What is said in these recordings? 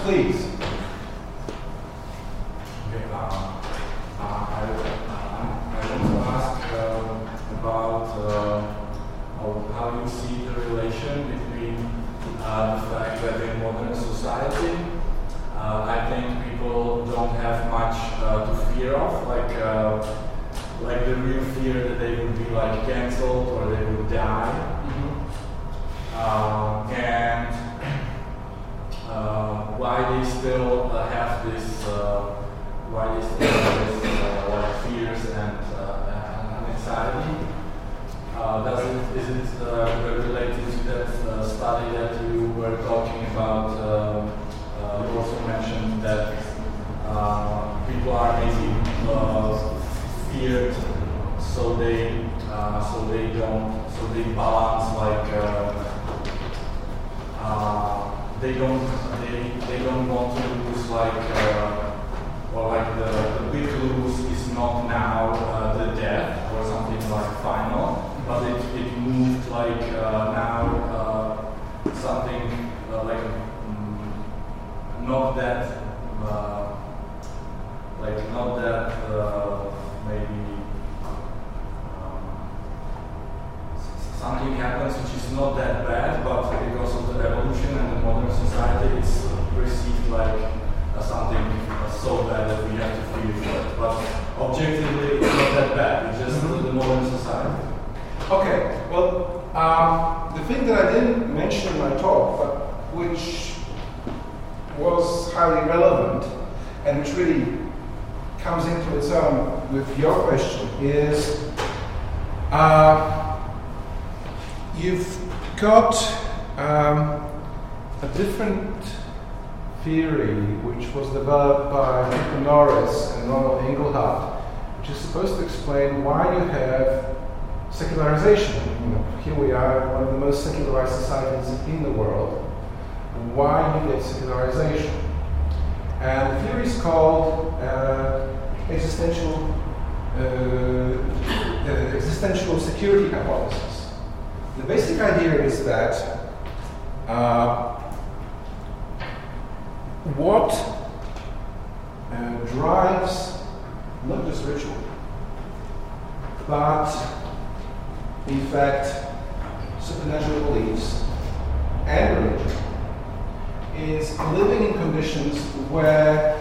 please. Uh, does it, is it uh, related to that uh, study that you were talking about? You also mentioned that people are maybe feared, so they so they don't so they balance like. They don't they, they don't want to lose like or like the, the big lose is not now uh, the death or something like final, but it, it moved like uh, now uh, something uh, like mm, not that like not that maybe um, something happens which is not that bad, but because of the evolution and the modern society, it's perceived like something so bad that we have to feel it. But objectively, it's not that bad. It's just Mhm. the modern society. Okay, well, um, the thing that I didn't mention in my talk, but which was highly relevant and which really comes into its own with your question is uh, you've got um, a different theory which was developed by Norris and Ronald Inglehart, which is supposed to explain why you have secularization. You know, here we are, one of the most secularized societies in the world. Why you get secularization? And the theory is called uh, existential uh, uh, existential security hypothesis. The basic idea is that uh, what uh, drives not just ritual, but in fact supernatural beliefs and religion is living in conditions where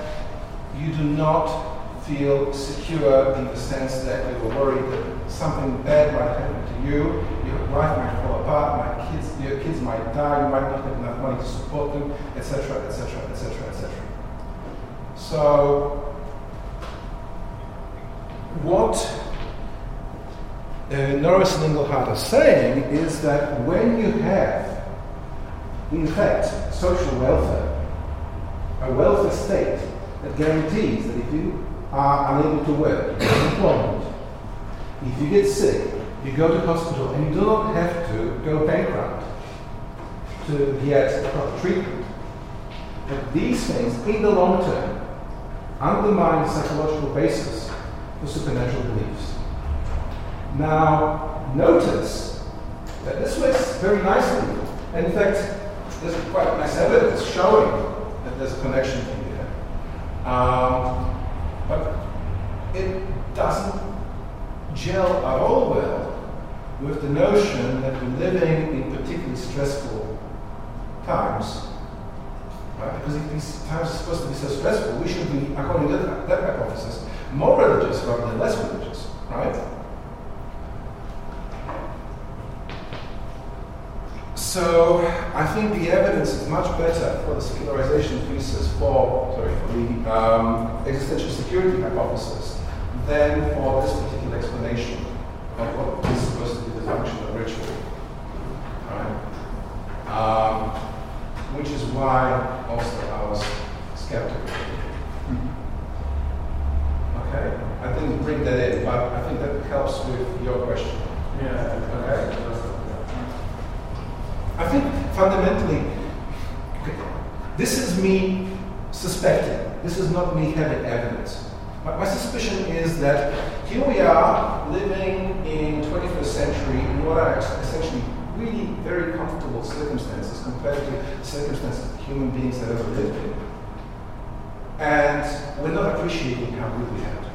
you do not feel secure in the sense that you are worried that something bad might happen to you, your life might fall apart, my kids, your kids might die, you might not have enough money to support them, etc., etc., etc., etc. So, what uh, Norris and Inglehart are saying is that when you have, in fact, social welfare, a welfare state that guarantees that if you are unable to work, you get employment, if you get sick, you go to hospital and you do not have to go bankrupt to get proper treatment. But these things, in the long term, undermine the psychological basis for supernatural beliefs. Now, notice that this works very nicely. In fact, there's quite nice evidence showing that there's a connection here. Um, but it doesn't gel at all well with the notion that we're living in particularly stressful times. Right? Because if these times are supposed to be so stressful, we should be, according to that hypothesis, more religious rather than less religious, right? So I think the evidence is much better for the secularization thesis for sorry for the um, existential security hypothesis than for this particular explanation of what is supposed to be the function of ritual. Right? Um, which is why also I was skeptical. Okay, I didn't bring that in, but I think that helps with your question. Fundamentally, okay, this is me suspecting. This is not me having evidence. My, my suspicion is that here we are living in 21st century in what are essentially really very comfortable circumstances compared to circumstances human beings have ever lived in. And we're not appreciating how good we have.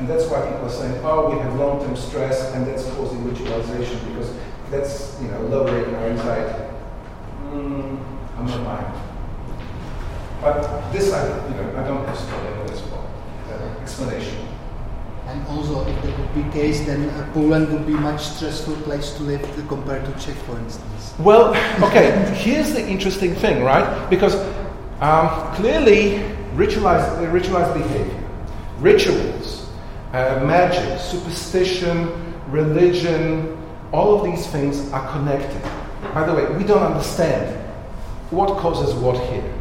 And that's why people are saying, oh, we have long-term stress and that's causing ritualization because that's, you know, lowering our anxiety. Mm, I'm not buying But this, I, you know, I don't have strong evidence for uh, explanation. And also, if that would be the case, then uh, Poland would be a much stressful place to live compared to Czech, for instance. Well, okay, here's the interesting thing, right? Because um, clearly, ritualized, uh, ritualized behavior, rituals, uh, magic, superstition, religion, all of these things are connected. By the way, we don't understand what causes what here.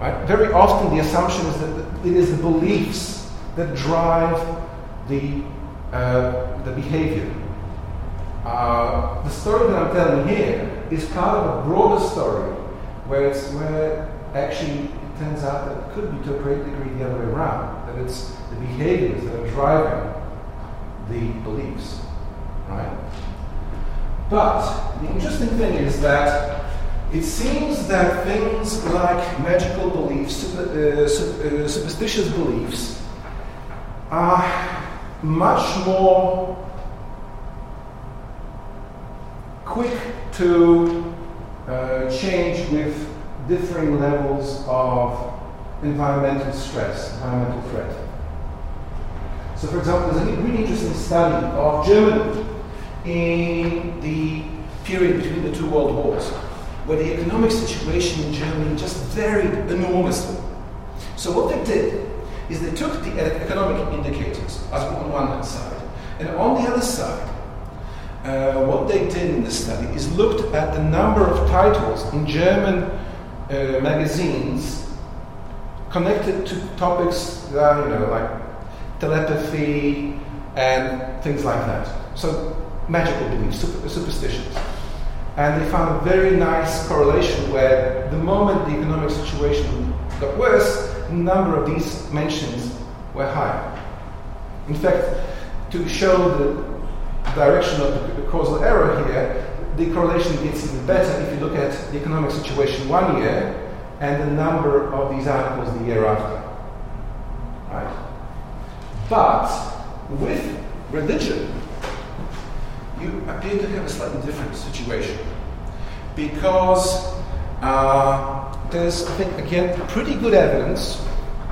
Right? Very often, the assumption is that it is the beliefs that drive the, uh, the behavior. Uh, the story that I'm telling here is part of a broader story where, it's, where actually it turns out that it could be to a great degree the other way around, that it's the behaviors that are driving the beliefs. Right? But the interesting thing is that it seems that things like magical beliefs, uh, uh, superstitious beliefs, are much more quick to uh, change with differing levels of environmental stress, environmental threat. So, for example, there's a really interesting study of Germany in the period between the two world wars, where the economic situation in Germany just varied enormously. So, what they did is they took the economic indicators as on one hand side, and on the other side, uh, what they did in the study is looked at the number of titles in German uh, magazines connected to topics that you know, like telepathy and things like that. So magical beliefs, super, superstitions. And they found a very nice correlation where the moment the economic situation got worse, the number of these mentions were higher. In fact, to show the direction of the, causal error here, the correlation gets even better if you look at the economic situation one year and the number of these articles the year after. Right? But with religion, you appear to have a slightly different situation because uh, there's, I think, again, pretty good evidence,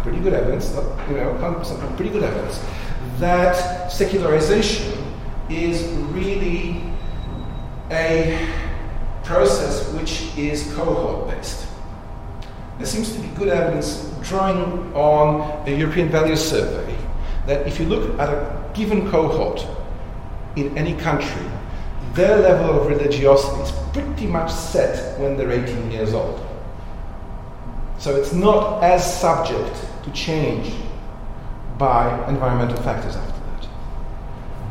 pretty good evidence, you know, 100%, pretty good evidence that secularization is really a process which is cohort based. There seems to be good evidence drawing on a European Values Survey that if you look at a given cohort in any country, their level of religiosity is pretty much set when they're 18 years old. So it's not as subject to change by environmental factors after that.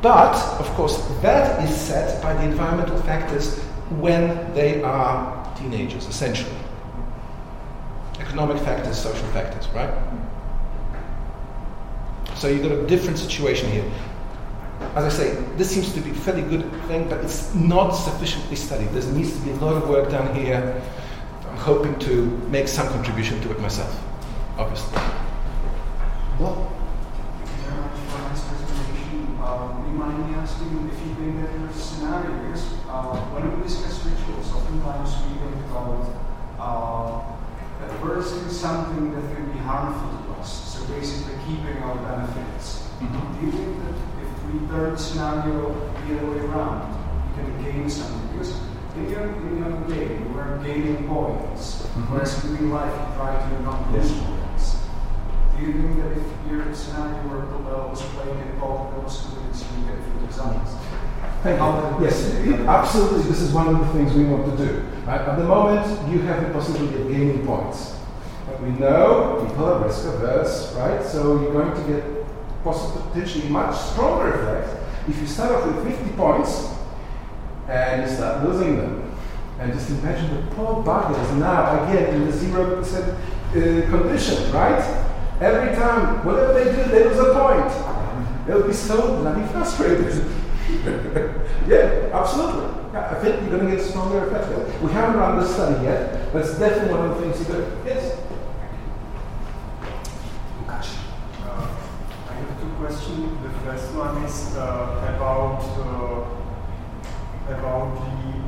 But, of course, that is set by the environmental factors when they are teenagers, essentially. Economic factors, social factors, right? So you've got a different situation here. As I say, this seems to be a fairly good thing, but it's not sufficiently studied. There needs to be a lot of work done here. I'm hoping to make some contribution to it myself, obviously. Well, thank you very much for this presentation. Uh, would you mind me asking if you think that there are scenarios uh, when we discuss rituals, oftentimes we think about uh, aversing something that can be harmful to us. So basically keeping our benefits. Mm-hmm. Do you think that if we turn the scenario the other way around, You can gain something? Because in your, in your game, you are gaining points, mm-hmm. whereas in real life you try to not lose yes. points. Do you think that if your scenario were, uh, was played in both those students, you get good results? Thank you. Yes, absolutely. This is one of the things we want to do. Right? At the moment, you have the possibility of gaining points. But we know people are risk averse, right? So you're going to get potentially much stronger effect if you start off with 50 points and you start losing them. And just imagine the poor buggers now again in the zero percent uh, condition, right? Every time, whatever they do, they lose a point. They'll be so bloody frustrated. yeah, absolutely. Yeah, I think you're going to get stronger effect. We haven't run this study yet, but it's definitely one of the things you do. Yes? Uh, I have two questions. The first one is uh, about uh, about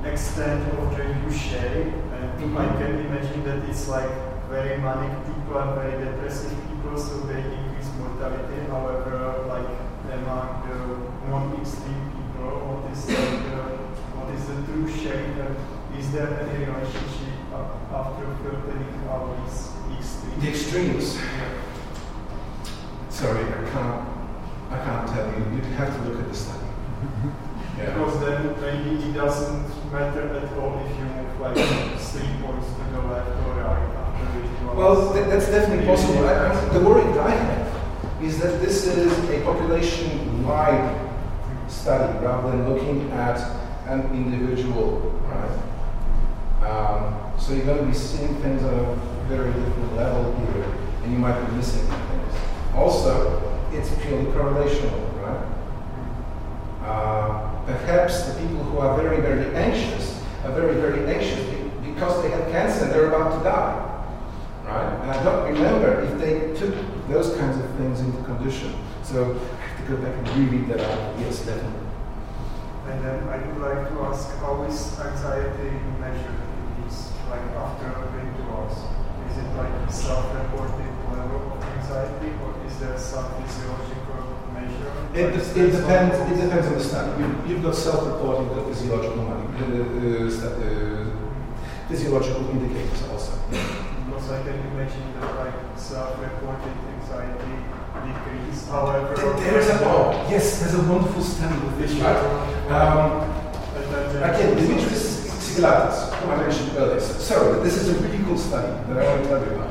the extent of the U shape, and. I can imagine that it's like very manic people and very depressive people, so they increase mortality. However, like among the non-extreme people, what is like, uh, what is the true shape, is there any relationship after filtering out these extremes? The extremes. Yeah. Sorry, I can't. Tell you. You'd have to look at the study. Yeah. Because then maybe it doesn't matter at all if you move like three points to the left or right after it. Well, th- that's definitely possible. I, the worry that I have is that this is a population-wide study rather than looking at an individual, right? Um, so you're going to be seeing things at a very different level here, and you might be missing things. Also, it's purely correlational, right? Uh, perhaps the people who are very, very anxious are very, very anxious because they have cancer and they're about to die, right? And I don't remember if they took those kinds of things into condition. So I have to go back and reread that out. Yes, definitely. And then I would like to ask how is anxiety measured in this, like after a 20 hours? Is it like self-reported level anxiety or is there some physiological measure? It, de- it depends. It depends on the study. You, you've got self-reporting, got physiological, uh, uh, uh, physiological indicators also. Because I can imagine that like self-reported anxiety decrease. However, There- There's a oh yes, there's a wonderful study with this, right? Um, Again, Dimitris Xygalatas, whom I mentioned earlier. So, this is a really cool study that I want to tell you about.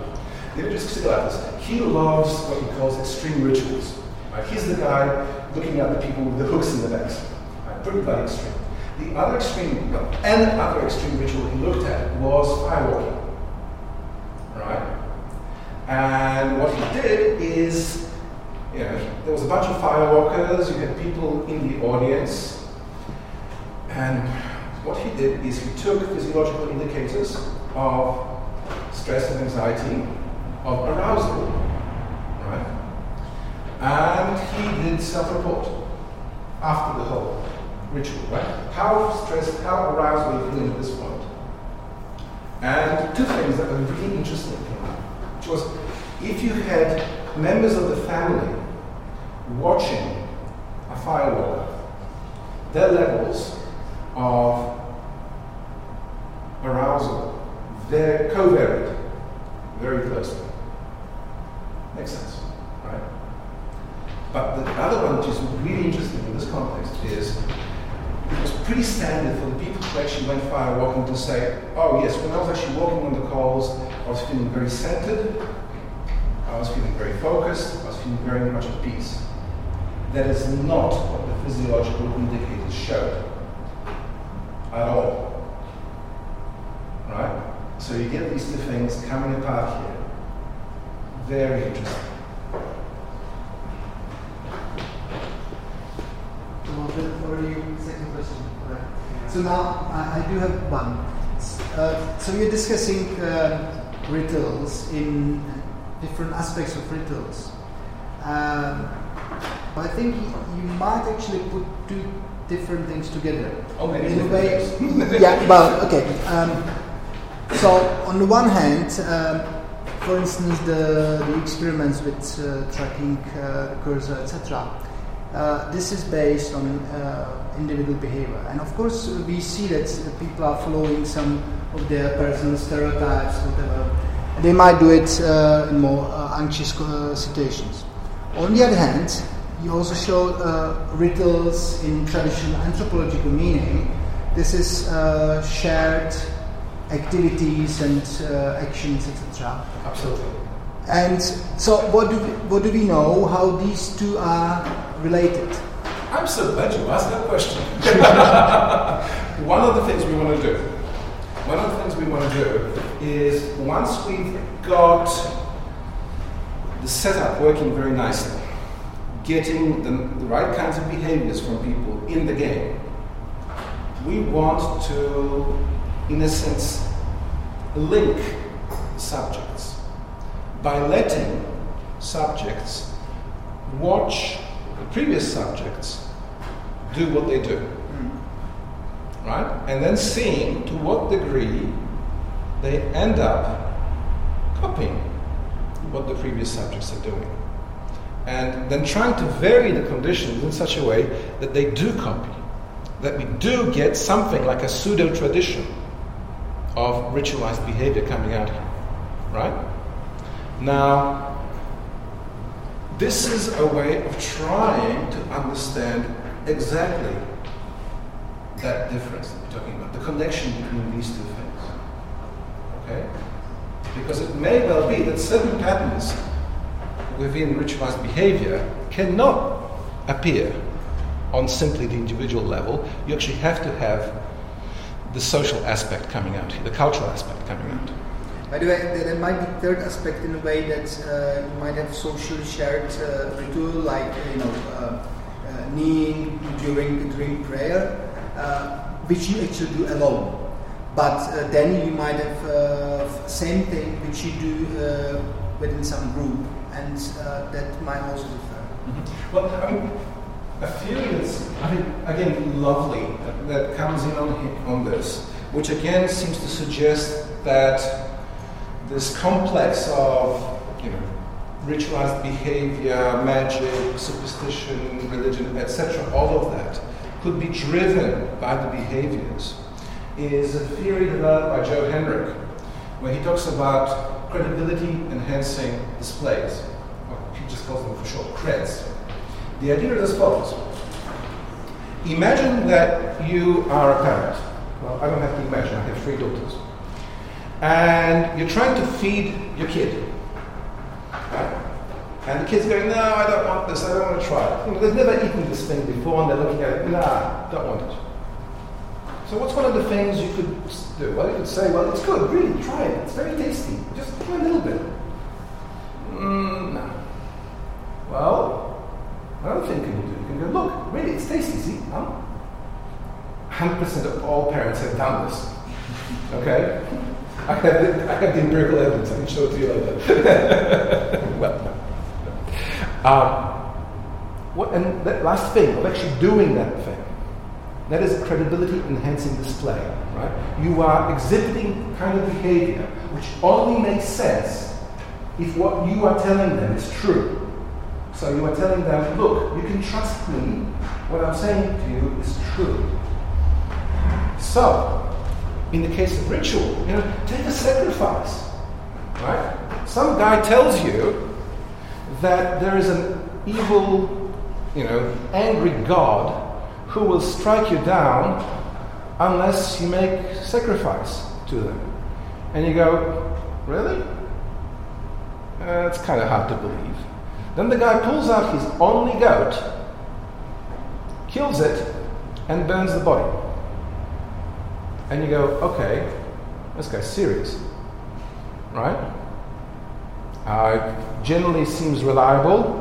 Dimitris Xygalatas, he loves what he calls extreme rituals. He's the guy looking at the people with the hooks in the. Right? Pretty bloody extreme. The other extreme, well, and other extreme ritual he looked at was firewalking. Right? And what he did is, you know, there was a bunch of firewalkers, you had people in the audience, and what he did is he took physiological indicators of stress and anxiety, of arousal, right? And he did self-report after the whole ritual, right? How stressed, how aroused were you feeling at this point? And two things that were really interesting came out, which was if you had members of the family watching a firewalk, their levels of arousal very covaried very closely. Makes sense, right? But the other one, which is really interesting in this context, is it was pretty standard for the people who actually went firewalking to say, oh yes, when I was actually walking on the coals, I was feeling very centered, I was feeling very focused, I was feeling very much at peace. That is not what the physiological indicators showed at all. Right? So you get these two things coming apart here. Very interesting. So the already second question, correct? So now I, I do have one. Uh, so you're discussing uh, rituals in different aspects of rituals. Um, but I think you might actually put two different things together. Maybe in a way, yeah. Well, okay. Um, so on the one hand, um, for instance, the, the experiments with uh, tracking uh, cursor, etc. Uh, this is based on uh, individual behavior, and of course, we see that people are following some of their personal stereotypes, whatever. They might do it uh, in more uh, anxious uh, situations. On the other hand, you also show uh, rituals in traditional anthropological meaning. This is uh, shared activities and uh, actions, etc. Absolutely. And so, what do we, what do we know how these two are related? I'm so glad you asked that question. one of the things we want to do, one of the things we want to do is once we've got the setup working very nicely, getting the, the right kinds of behaviors from people in the game, we want to, in a sense, link subjects by letting subjects watch the previous subjects do what they do. Hmm. Right? And then seeing to what degree they end up copying what the previous subjects are doing. And then trying to vary the conditions in such a way that they do copy, that we do get something like a pseudo tradition of ritualized behavior coming out here. Right? Now, this is a way of trying to understand exactly that difference that we're talking about, the connection between these two things. Okay? Because it may well be that certain patterns within ritualized behavior cannot appear on simply the individual level. You actually have to have the social aspect coming out the cultural aspect coming out. By the way, there might be third aspect in a way that uh, you might have social shared uh, ritual, like you know, uh, uh kneeling during during prayer, uh, which you actually do alone. But uh, then you might have same thing which you do within some group, and that might also differ. Mm-hmm. Well, I mean, a theory that's I think again lovely that, that comes in on on this, which again seems to suggest that this complex of you know, ritualized behavior, magic, superstition, religion, etc., all of that could be driven by the behaviors is a theory developed by Joe Henrich, where he talks about credibility enhancing displays. Or he just calls them for short creds. The idea is as follows. Imagine that you are a parent. Well, I don't have to imagine, I have three daughters and you're trying to feed your kid. And the kid's going, no, I don't want this, I don't want to try it. You know, they've never eaten this thing before and they're looking at it, nah, don't want it. So what's one of the things you could do? Well, you could say, well, it's good, really, try it. It's very tasty. Just try a little bit. Mm, no. Well, another thing you can do, you can go, look, really, it's tasty, see? Huh? 100% of all parents have done this. Okay? I have the, I have the empirical evidence. I can show it to you later. well, um, what, and that last thing of actually doing that thing, that is credibility enhancing display, right? You are exhibiting kind of behavior which only makes sense if what you are telling them is true. So you are telling them, look, you can trust me. What I'm saying to you is true. So, in the case of ritual, you know, take a sacrifice. Right? Some guy tells you that there is an evil, you know, angry God who will strike you down unless you make sacrifice to them. And you go, really? Uh, it's kind of hard to believe. Then the guy pulls out his only goat, kills it, and burns the body and you go, okay, this guy's serious, right? Uh, generally seems reliable,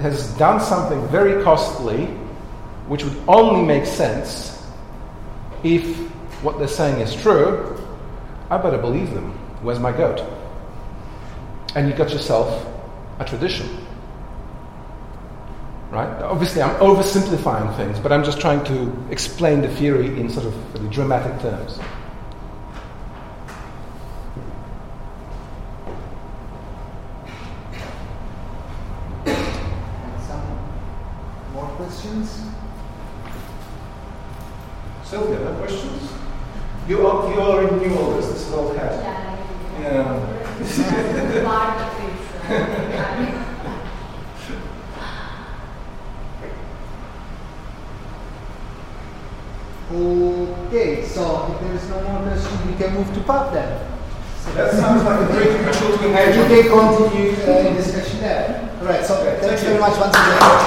has done something very costly, which would only make sense if what they're saying is true. I better believe them. Where's my goat? And you got yourself a tradition. Right? Obviously, I'm oversimplifying things, but I'm just trying to explain the theory in sort of really dramatic terms. Some more questions? Sylvia, no questions? You are, you are in New Orleans, this is old hat. Yeah. yeah. Okay, so if there is no more questions, we can move to part then. So that sounds like a great to And you can continue uh, in discussion there. All right, so thank thanks very much once again.